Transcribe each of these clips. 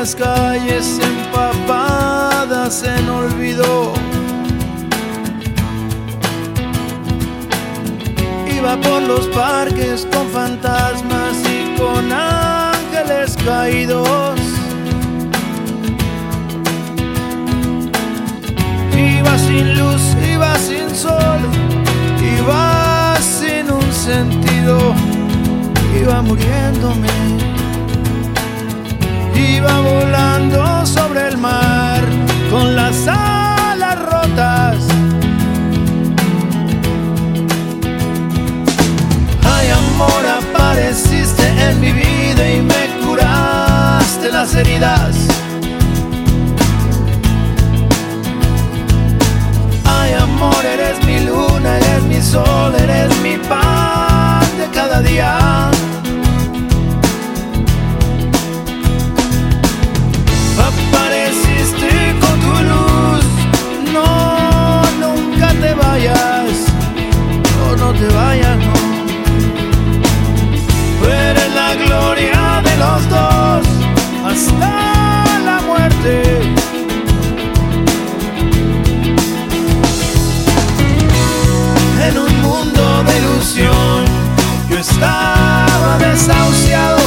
Las calles empapadas en olvido. Iba por los parques con fantasmas y con ángeles caídos. Iba sin luz, iba sin sol, iba sin un sentido, iba muriéndome. Iba volando sobre el mar con las alas rotas. Ay amor, apareciste en mi vida y me curaste las heridas. Ay amor, eres mi luna, eres mi sol, eres mi pan estaba desahuciado,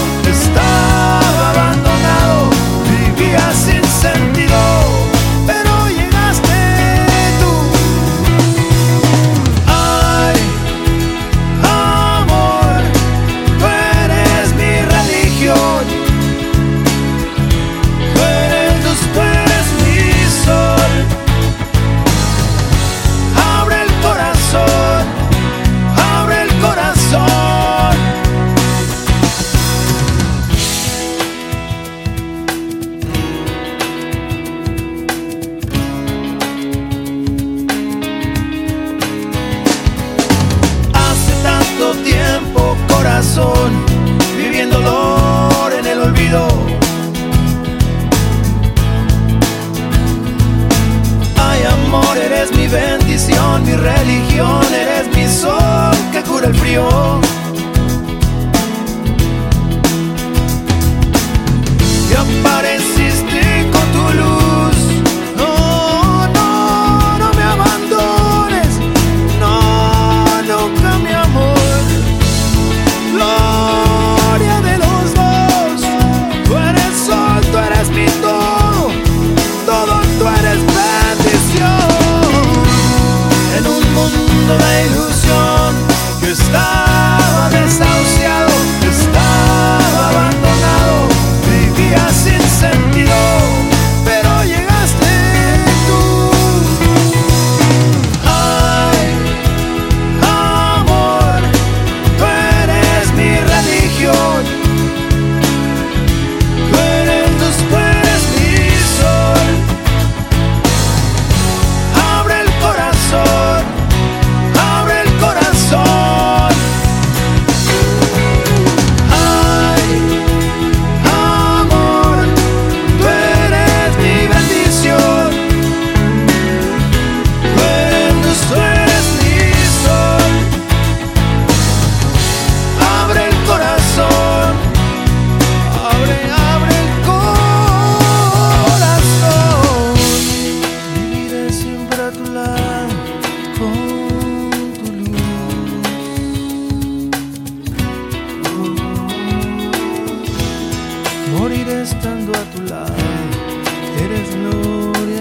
corazón, viviendo dolor en el olvido. Ay, amor, eres mi bendición, mi religión, eres mi sol que cura el frío. Luz. Moriré estando a tu lado. Eres luz.